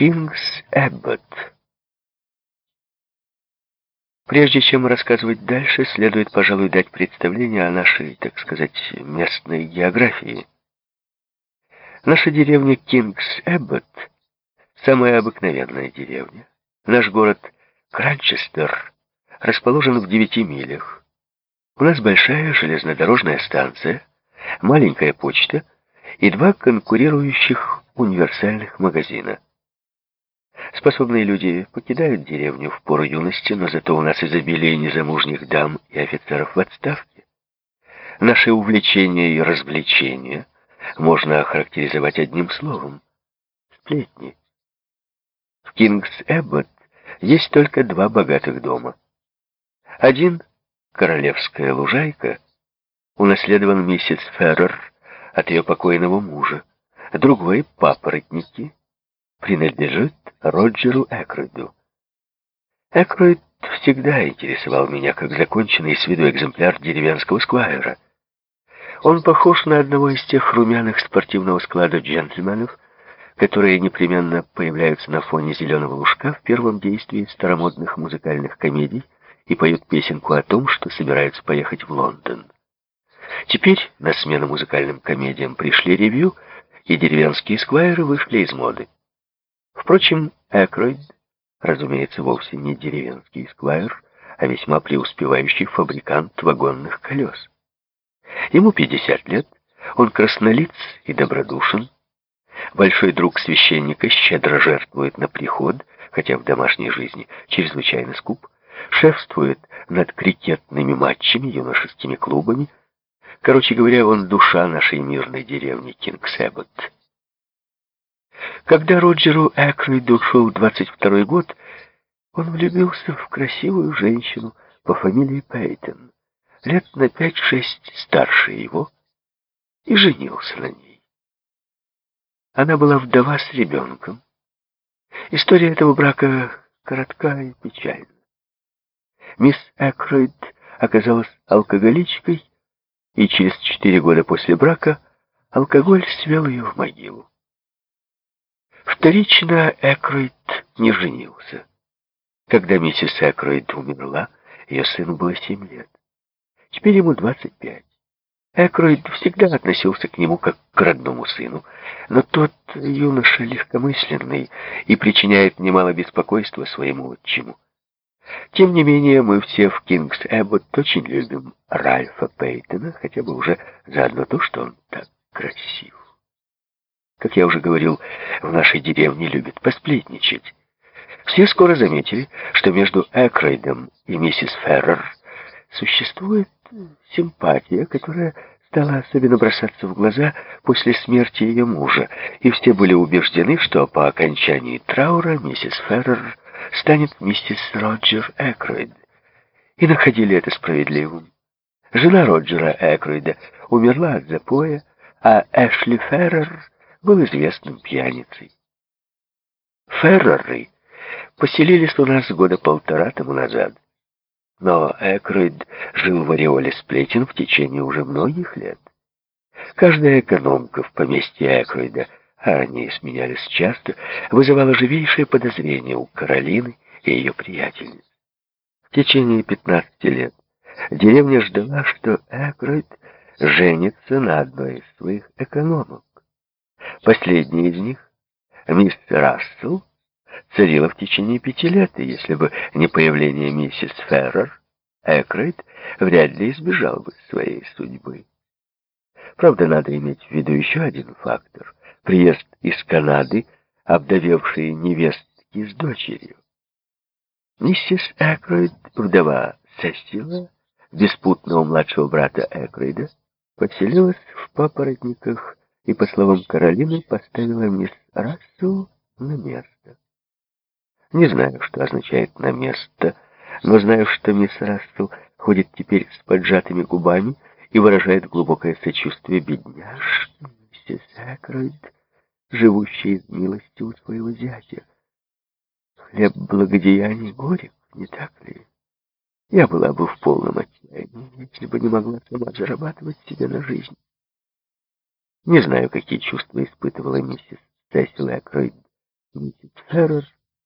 Кингс Эббот. Прежде чем рассказывать дальше, следует, пожалуй, дать представление о нашей, так сказать, местной географии. Наша деревня Кингс Эббот – самая обыкновенная деревня. Наш город Кранчестер расположен в девяти милях. У нас большая железнодорожная станция, маленькая почта и два конкурирующих универсальных магазина. Способные люди покидают деревню в пору юности, но зато у нас изобилие незамужних дам и офицеров в отставке. Наши увлечения и развлечения можно охарактеризовать одним словом — сплетни. В Кингс-Эббот есть только два богатых дома. Один — королевская лужайка, унаследован миссис Феррер от ее покойного мужа. Другой — папоротники, принадлежит Роджеру Экройду. Экройд всегда интересовал меня как законченный с виду экземпляр деревенского сквайра. Он похож на одного из тех румяных спортивного склада джентльменов, которые непременно появляются на фоне зеленого лужка в первом действии старомодных музыкальных комедий и поют песенку о том, что собираются поехать в Лондон. Теперь на смену музыкальным комедиям пришли ревью, и деревенские сквайры вышли из моды. Впрочем, Экройд, разумеется, вовсе не деревенский сквайр, а весьма преуспевающий фабрикант вагонных колес. Ему 50 лет, он краснолиц и добродушен, большой друг священника щедро жертвует на приход, хотя в домашней жизни чрезвычайно скуп, шефствует над крикетными матчами, юношескими клубами. Короче говоря, он душа нашей мирной деревни Кингсэббот. Когда Роджеру Экройду шел 22 год, он влюбился в красивую женщину по фамилии Пейтон, лет на 5-6 старше его, и женился на ней. Она была вдова с ребенком. История этого брака коротка и печальна. Мисс Экройд оказалась алкоголичкой, и через четыре года после брака алкоголь свел ее в могилу. Вторично Экройд не женился. Когда миссис Экройд умерла, ее сыну было семь лет. Теперь ему двадцать пять. Экройд всегда относился к нему как к родному сыну, но тот юноша легкомысленный и причиняет немало беспокойства своему отчиму. Тем не менее, мы все в Кингс Эббот очень любим Ральфа Пейтона, хотя бы уже заодно то, что он так красив. Как я уже говорил, в нашей деревне любят посплетничать. Все скоро заметили, что между Экрейдом и миссис Феррер существует симпатия, которая стала особенно бросаться в глаза после смерти ее мужа, и все были убеждены, что по окончании траура миссис Феррер станет миссис Роджер Экройд, и находили это справедливым. Жена Роджера Экройда умерла от запоя, а Эшли Феррер был известным пьяницей. Ферреры поселились у нас года полтора тому назад. Но Экройд жил в ореоле сплетен в течение уже многих лет. Каждая экономка в поместье Экройда, а они сменялись часто, вызывала живейшее подозрение у Каролины и ее приятельниц. В течение 15 лет деревня ждала, что Экройд женится на одной из своих экономок. Последняя из них, мисс Рассел, царила в течение пяти лет, и если бы не появление миссис Феррер, Экрейд вряд ли избежал бы своей судьбы. Правда, надо иметь в виду еще один фактор — приезд из Канады, обдавевшей невестки с дочерью. Миссис Экройд, вдова Сесила, беспутного младшего брата Экройда, поселилась в папоротниках и, по словам Каролины, поставила мисс Рассел на место. Не знаю, что означает «на место», но знаю, что мисс Рассел ходит теперь с поджатыми губами и выражает глубокое сочувствие бедняжке миссис Экройд, живущей из милости у своего зятя. Хлеб благодеяний горек, не так ли? Я была бы в полном отчаянии, если бы не могла сама зарабатывать себе на жизнь. Не знаю, какие чувства испытывала миссис Сесил Экройд миссис Феррер